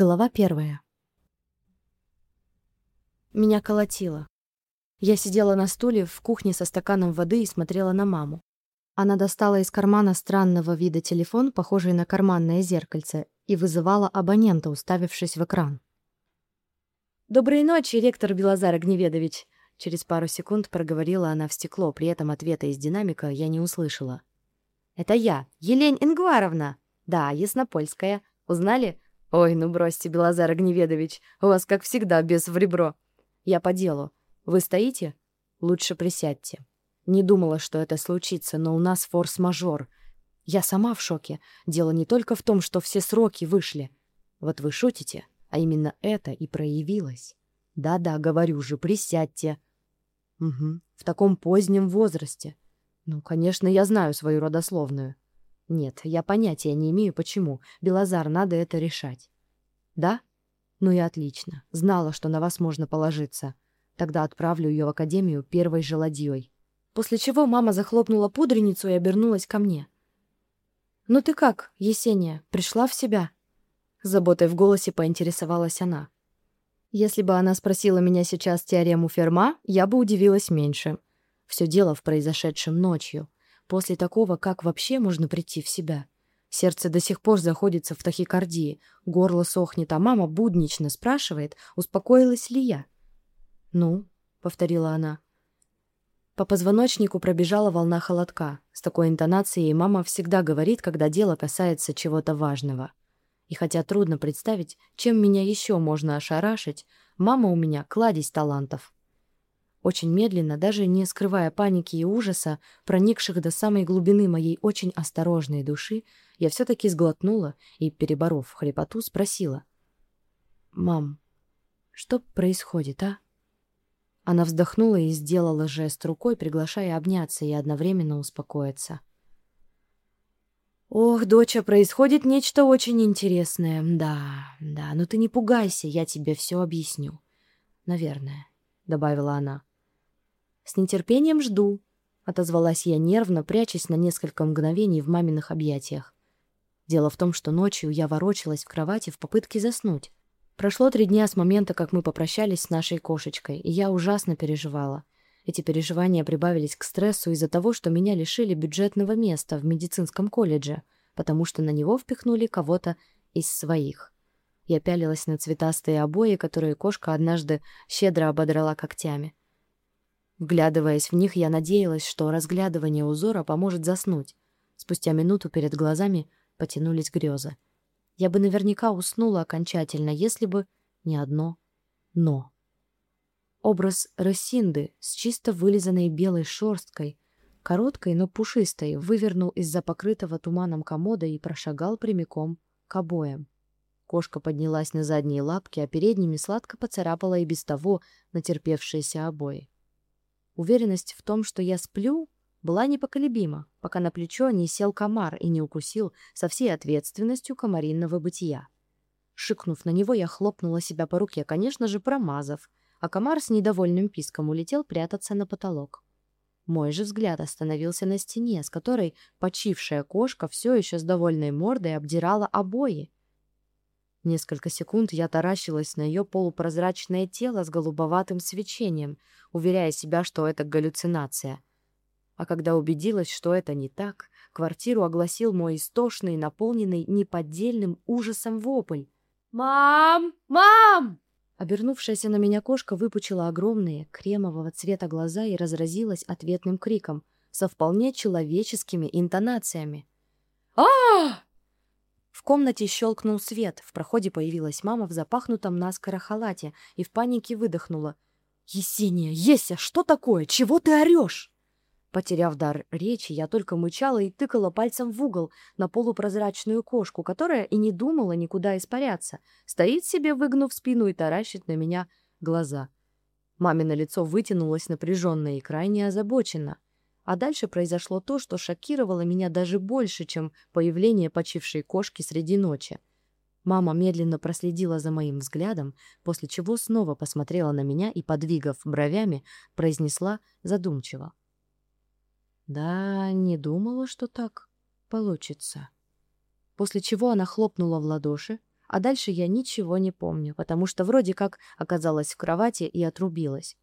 Глава первая. Меня колотило. Я сидела на стуле в кухне со стаканом воды и смотрела на маму. Она достала из кармана странного вида телефон, похожий на карманное зеркальце, и вызывала абонента, уставившись в экран. «Доброй ночи, ректор Белозар Огневедович!» Через пару секунд проговорила она в стекло, при этом ответа из динамика я не услышала. «Это я, Елень Ингваровна!» «Да, яснопольская. Узнали?» «Ой, ну бросьте, Белозар Огневедович, у вас, как всегда, без в ребро. Я по делу. Вы стоите? Лучше присядьте. Не думала, что это случится, но у нас форс-мажор. Я сама в шоке. Дело не только в том, что все сроки вышли. Вот вы шутите, а именно это и проявилось. Да-да, говорю же, присядьте. Угу, в таком позднем возрасте. Ну, конечно, я знаю свою родословную. Нет, я понятия не имею, почему. Белозар, надо это решать. Да? Ну и отлично. Знала, что на вас можно положиться. Тогда отправлю ее в академию первой же ладьей. После чего мама захлопнула пудреницу и обернулась ко мне. «Ну ты как, Есения, пришла в себя?» Заботой в голосе поинтересовалась она. Если бы она спросила меня сейчас теорему Ферма, я бы удивилась меньше. Все дело в произошедшем ночью. После такого как вообще можно прийти в себя? Сердце до сих пор заходится в тахикардии, горло сохнет, а мама буднично спрашивает, успокоилась ли я. «Ну?» — повторила она. По позвоночнику пробежала волна холодка. С такой интонацией мама всегда говорит, когда дело касается чего-то важного. И хотя трудно представить, чем меня еще можно ошарашить, мама у меня кладезь талантов. Очень медленно, даже не скрывая паники и ужаса, проникших до самой глубины моей очень осторожной души, я все-таки сглотнула и, переборов хрипоту, спросила. «Мам, что происходит, а?» Она вздохнула и сделала жест рукой, приглашая обняться и одновременно успокоиться. «Ох, доча, происходит нечто очень интересное. Да, да, но ты не пугайся, я тебе все объясню. Наверное», — добавила она. «С нетерпением жду», — отозвалась я нервно, прячась на несколько мгновений в маминых объятиях. Дело в том, что ночью я ворочалась в кровати в попытке заснуть. Прошло три дня с момента, как мы попрощались с нашей кошечкой, и я ужасно переживала. Эти переживания прибавились к стрессу из-за того, что меня лишили бюджетного места в медицинском колледже, потому что на него впихнули кого-то из своих. Я пялилась на цветастые обои, которые кошка однажды щедро ободрала когтями. Вглядываясь в них, я надеялась, что разглядывание узора поможет заснуть. Спустя минуту перед глазами потянулись грезы. Я бы наверняка уснула окончательно, если бы не одно «но». Образ Росинды с чисто вылизанной белой шерсткой, короткой, но пушистой, вывернул из-за покрытого туманом комода и прошагал прямиком к обоям. Кошка поднялась на задние лапки, а передними сладко поцарапала и без того натерпевшиеся обои. Уверенность в том, что я сплю, была непоколебима, пока на плечо не сел комар и не укусил со всей ответственностью комаринного бытия. Шикнув на него, я хлопнула себя по руке, конечно же, промазав, а комар с недовольным писком улетел прятаться на потолок. Мой же взгляд остановился на стене, с которой почившая кошка все еще с довольной мордой обдирала обои. Несколько секунд я таращилась на ее полупрозрачное тело с голубоватым свечением, уверяя себя, что это галлюцинация. А когда убедилась, что это не так, квартиру огласил мой истошный, наполненный неподдельным ужасом вопль. «Мам! Мам!» Обернувшаяся на меня кошка выпучила огромные, кремового цвета глаза и разразилась ответным криком со вполне человеческими интонациями. а в комнате щелкнул свет, в проходе появилась мама в запахнутом наскоро халате и в панике выдохнула. «Есения, Еся, что такое? Чего ты орешь?» Потеряв дар речи, я только мычала и тыкала пальцем в угол на полупрозрачную кошку, которая и не думала никуда испаряться, стоит себе, выгнув спину и таращит на меня глаза. Мамино лицо вытянулось напряженно и крайне озабоченно. А дальше произошло то, что шокировало меня даже больше, чем появление почившей кошки среди ночи. Мама медленно проследила за моим взглядом, после чего снова посмотрела на меня и, подвигав бровями, произнесла задумчиво. «Да, не думала, что так получится». После чего она хлопнула в ладоши, А дальше я ничего не помню, потому что вроде как оказалась в кровати и отрубилась.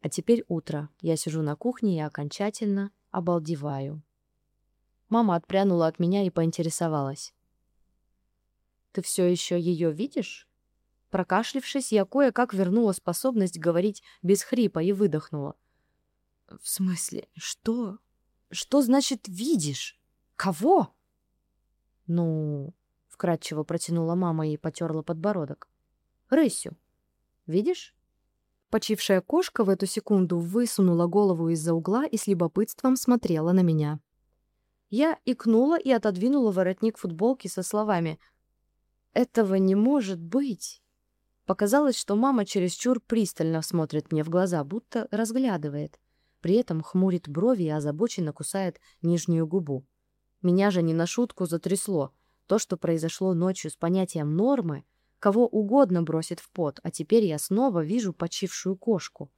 А теперь утро. Я сижу на кухне и окончательно обалдеваю. Мама отпрянула от меня и поинтересовалась. «Ты все еще ее видишь?» Прокашлившись, я кое-как вернула способность говорить без хрипа и выдохнула. «В смысле? Что? Что значит «видишь»? Кого?» «Ну...» — вкратчиво протянула мама и потерла подбородок. «Рысю. Видишь?» Почившая кошка в эту секунду высунула голову из-за угла и с любопытством смотрела на меня. Я икнула и отодвинула воротник футболки со словами «Этого не может быть!» Показалось, что мама чересчур пристально смотрит мне в глаза, будто разглядывает. При этом хмурит брови и озабоченно кусает нижнюю губу. Меня же не на шутку затрясло. То, что произошло ночью с понятием нормы, кого угодно бросит в пот, а теперь я снова вижу почившую кошку.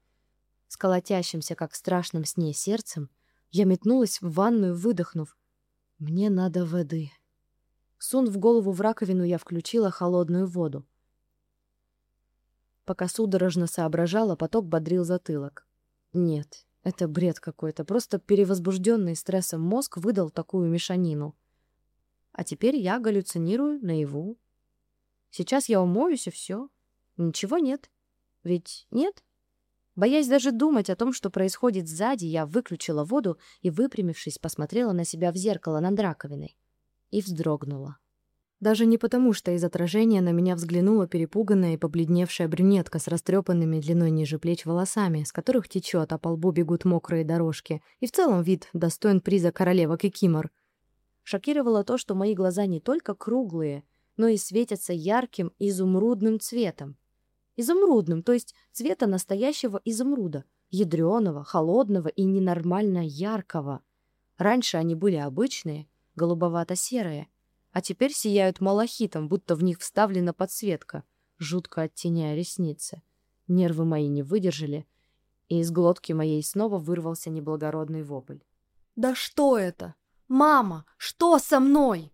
С колотящимся, как в страшном сне, сердцем я метнулась в ванную, выдохнув. «Мне надо воды». Сунув голову в раковину, я включила холодную воду. Пока судорожно соображала, поток бодрил затылок. Нет, это бред какой-то. Просто перевозбужденный стрессом мозг выдал такую мешанину. А теперь я галлюцинирую наяву. Сейчас я умоюсь, и все. Ничего нет. Ведь нет? Боясь даже думать о том, что происходит сзади, я выключила воду и, выпрямившись, посмотрела на себя в зеркало над раковиной. И вздрогнула. Даже не потому, что из отражения на меня взглянула перепуганная и побледневшая брюнетка с растрепанными длиной ниже плеч волосами, с которых течет, а по лбу бегут мокрые дорожки, и в целом вид достоин приза королева Кикимор. Шокировало то, что мои глаза не только круглые, но и светятся ярким изумрудным цветом. Изумрудным, то есть цвета настоящего изумруда, ядреного, холодного и ненормально яркого. Раньше они были обычные, голубовато-серые, а теперь сияют малахитом, будто в них вставлена подсветка, жутко оттеняя ресницы. Нервы мои не выдержали, и из глотки моей снова вырвался неблагородный вопль. «Да что это? Мама, что со мной?»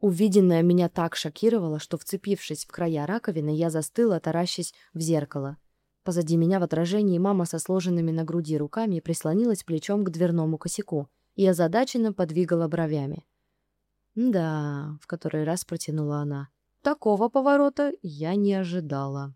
Увиденное меня так шокировало, что, вцепившись в края раковины, я застыла, таращась в зеркало. Позади меня в отражении мама со сложенными на груди руками прислонилась плечом к дверному косяку и озадаченно подвигала бровями. «Да», — в который раз протянула она. «Такого поворота я не ожидала».